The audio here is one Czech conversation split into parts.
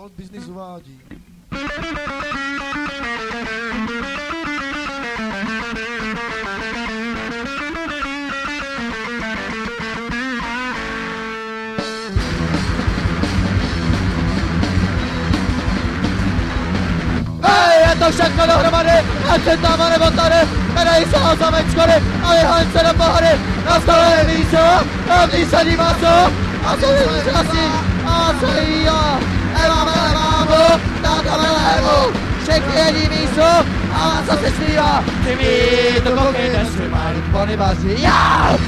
World Business uvádí. všechno dohromady a tam nebo tady, tady se o zamečkory a vyhání se do pohody na stole je více, a v ní se dívá co a co je účastník a co je já. Jedí místo, a co se zpívá, ty mi to koukej, nesmí malý pony vaří, já!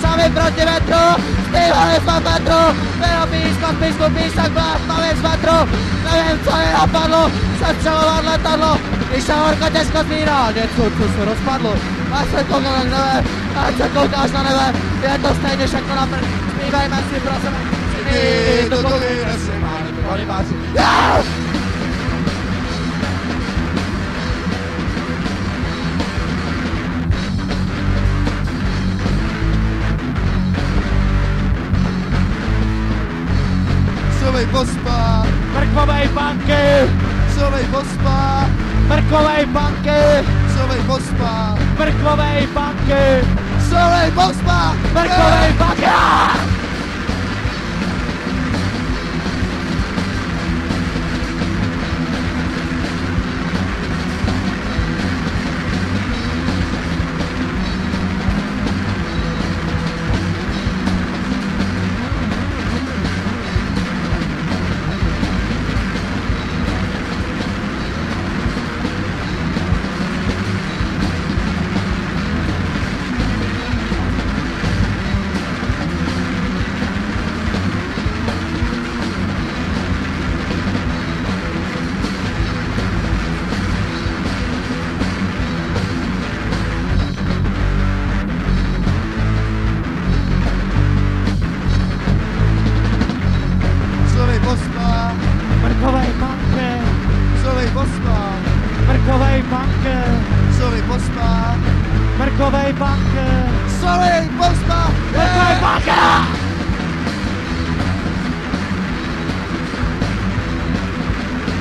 Sami proti vetru, zpívali jsme vetru, bylo písko, písku, písak, máme z vetru, nevím, co je napadlo, sestřelovat letadlo, když ta horka těžko zmírá, něco, co se rozpadlo, a se to na nebe, a se koukáš na nebe, je to stejně všechno na prd, zpívajme si pro sebe, Yes! Yes! Solej bospa! Mrkovej banky! Solej bospa! Mrkovej banky! Solej bospa! Mrkovej banky! Solej bospa! Mrkovej banky! poslal. Mrkovej bunker. Soli poslal. Mrkovej bunker. Soli poslal. Mrkovej bunker.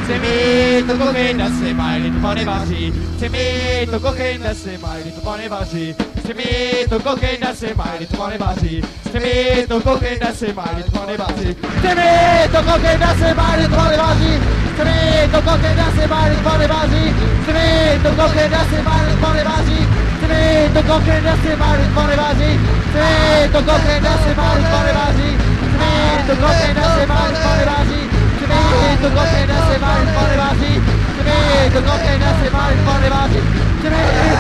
Chci mít tu kuchyň, kde si mají lid ponevaří. Chci mít tu kuchyň, kde si mají lid ponevaří. Chci mít tu kuchyň, kde si mají lid ponevaří. Chci mít tu kuchyň, kde si mají lid ponevaří. Chci mít tu kuchyň, kde si mají lid ponevaří. 3 do koty dasy bary pory bazi 3 do koty dasy bary pory bazi 3 do koty dasy bary pory bazi 3 do koty dasy bary pory bazi 3 do go! Get bary pory bazi 3 do koty Three, bary go! Get 3 do koty dasy bary bazi 3